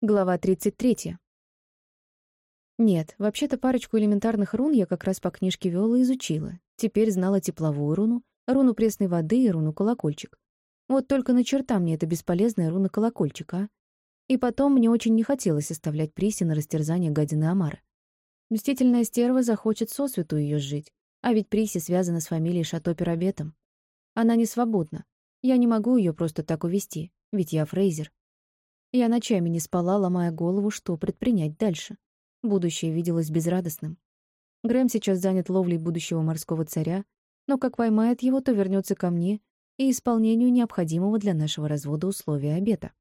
Глава 33. Нет, вообще-то парочку элементарных рун я как раз по книжке Виолы изучила. Теперь знала тепловую руну, руну пресной воды и руну колокольчик. Вот только на черта мне эта бесполезная руна колокольчика, а? И потом мне очень не хотелось оставлять Приси на растерзание гадины Амары. Мстительная стерва захочет сосвету ее сжить, а ведь Приси связана с фамилией Шато-Пирабетом. Она не свободна. Я не могу ее просто так увести, ведь я Фрейзер. Я ночами не спала, ломая голову, что предпринять дальше. Будущее виделось безрадостным. Грэм сейчас занят ловлей будущего морского царя, но как поймает его, то вернется ко мне и исполнению необходимого для нашего развода условия обета.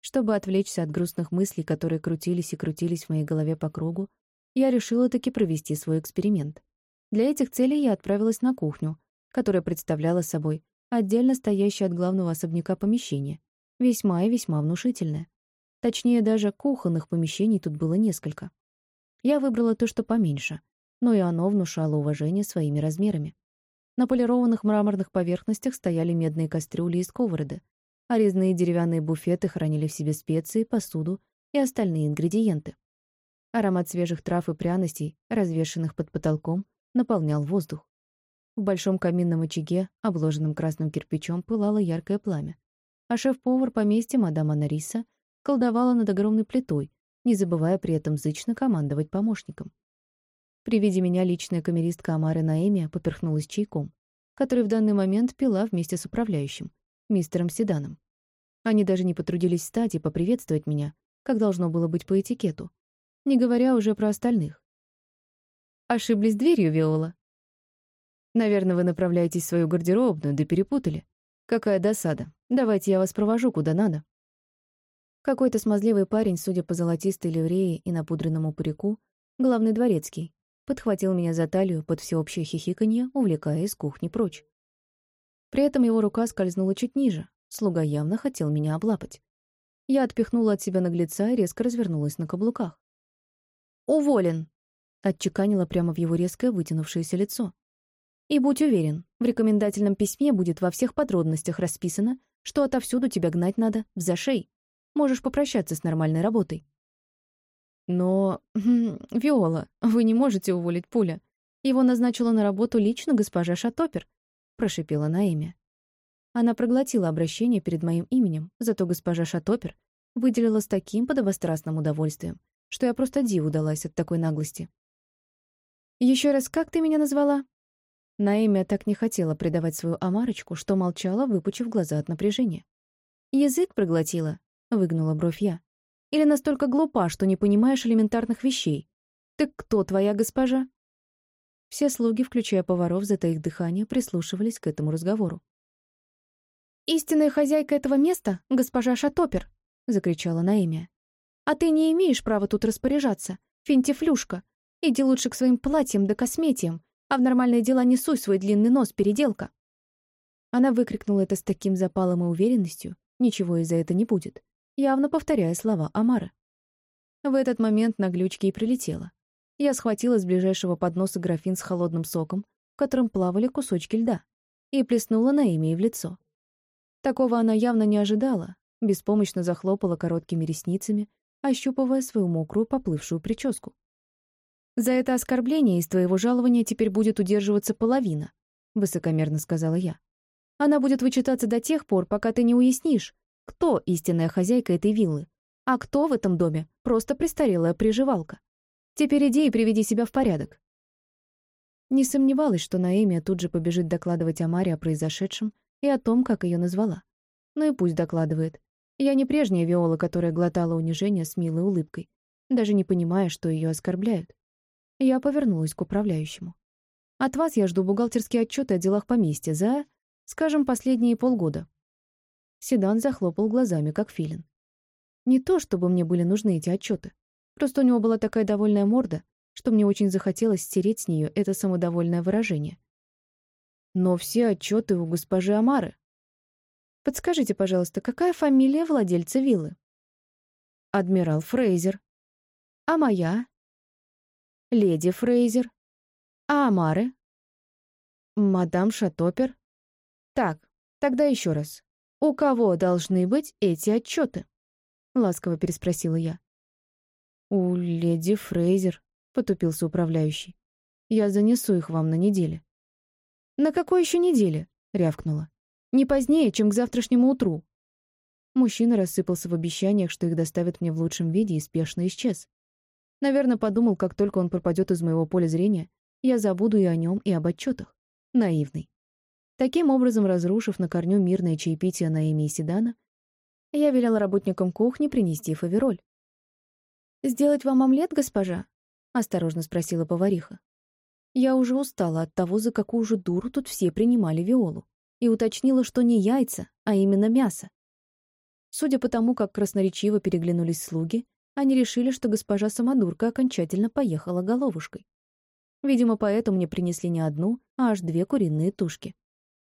Чтобы отвлечься от грустных мыслей, которые крутились и крутились в моей голове по кругу, я решила таки провести свой эксперимент. Для этих целей я отправилась на кухню, которая представляла собой отдельно стоящее от главного особняка помещение, Весьма и весьма внушительное. Точнее, даже кухонных помещений тут было несколько. Я выбрала то, что поменьше, но и оно внушало уважение своими размерами. На полированных мраморных поверхностях стояли медные кастрюли и сковороды, а резные деревянные буфеты хранили в себе специи, посуду и остальные ингредиенты. Аромат свежих трав и пряностей, развешанных под потолком, наполнял воздух. В большом каминном очаге, обложенном красным кирпичом, пылало яркое пламя а шеф-повар поместья мадам Анариса колдовала над огромной плитой, не забывая при этом зычно командовать помощником. При виде меня личная камеристка Амары Наэмия поперхнулась чайком, который в данный момент пила вместе с управляющим, мистером Седаном. Они даже не потрудились встать и поприветствовать меня, как должно было быть по этикету, не говоря уже про остальных. Ошиблись дверью, Виола. Наверное, вы направляетесь в свою гардеробную, да перепутали. Какая досада. Давайте я вас провожу куда надо. Какой-то смазливый парень, судя по золотистой ливрее и напудренному парику, главный дворецкий, подхватил меня за талию под всеобщее хихиканье, увлекая из кухни прочь. При этом его рука скользнула чуть ниже, слуга явно хотел меня облапать. Я отпихнула от себя наглеца и резко развернулась на каблуках. «Уволен!» — отчеканила прямо в его резкое вытянувшееся лицо. И будь уверен, в рекомендательном письме будет во всех подробностях расписано, что отовсюду тебя гнать надо, в зашей. Можешь попрощаться с нормальной работой. Но, хм, Виола, вы не можете уволить Пуля. Его назначила на работу лично госпожа Шатопер, прошипела Наэми. Она проглотила обращение перед моим именем, зато госпожа Шатопер выделила с таким подобострастным удовольствием, что я просто диву далась от такой наглости. Еще раз, как ты меня назвала?» Наэмия так не хотела предавать свою Амарочку, что молчала, выпучив глаза от напряжения. «Язык проглотила», — выгнула бровь я. «Или настолько глупа, что не понимаешь элементарных вещей? Так кто твоя госпожа?» Все слуги, включая поваров, затаив дыхание, прислушивались к этому разговору. «Истинная хозяйка этого места — госпожа Шатопер», — закричала Наэмия. «А ты не имеешь права тут распоряжаться, финтифлюшка. Иди лучше к своим платьям да косметиям, а в нормальные дела не суй свой длинный нос, переделка. Она выкрикнула это с таким запалом и уверенностью, ничего из-за это не будет, явно повторяя слова Амары. В этот момент на глючке и прилетела. Я схватила с ближайшего подноса графин с холодным соком, в котором плавали кусочки льда, и плеснула на имя в лицо. Такого она явно не ожидала, беспомощно захлопала короткими ресницами, ощупывая свою мокрую поплывшую прическу. «За это оскорбление из твоего жалования теперь будет удерживаться половина», — высокомерно сказала я. «Она будет вычитаться до тех пор, пока ты не уяснишь, кто истинная хозяйка этой виллы, а кто в этом доме просто престарелая приживалка. Теперь иди и приведи себя в порядок». Не сомневалась, что Наэмия тут же побежит докладывать Амаре о произошедшем и о том, как ее назвала. Ну и пусть докладывает. Я не прежняя Виола, которая глотала унижение с милой улыбкой, даже не понимая, что ее оскорбляют. Я повернулась к управляющему. «От вас я жду бухгалтерские отчеты о делах поместья за, скажем, последние полгода». Седан захлопал глазами, как филин. Не то, чтобы мне были нужны эти отчеты. Просто у него была такая довольная морда, что мне очень захотелось стереть с нее это самодовольное выражение. Но все отчеты у госпожи Амары. Подскажите, пожалуйста, какая фамилия владельца виллы? Адмирал Фрейзер. А моя? Леди Фрейзер. А Амары? Мадам Шатопер? Так, тогда еще раз. У кого должны быть эти отчеты? ласково переспросила я. «У леди Фрейзер», — потупился управляющий. «Я занесу их вам на неделе». «На какой еще неделе?» — рявкнула. «Не позднее, чем к завтрашнему утру». Мужчина рассыпался в обещаниях, что их доставят мне в лучшем виде, и спешно исчез. Наверное, подумал, как только он пропадет из моего поля зрения, я забуду и о нем, и об отчетах. Наивный. Таким образом, разрушив на корню мирное чаепитие на имя Седана, я велела работникам кухни принести фавероль. «Сделать вам омлет, госпожа?» — осторожно спросила повариха. Я уже устала от того, за какую же дуру тут все принимали виолу, и уточнила, что не яйца, а именно мясо. Судя по тому, как красноречиво переглянулись слуги, они решили, что госпожа Самодурка окончательно поехала головушкой. Видимо, поэтому мне принесли не одну, а аж две куриные тушки.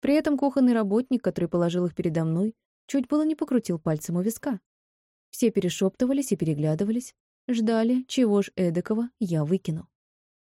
При этом кухонный работник, который положил их передо мной, чуть было не покрутил пальцем у виска. Все перешептывались и переглядывались, Ждали, чего ж эдакого я выкину.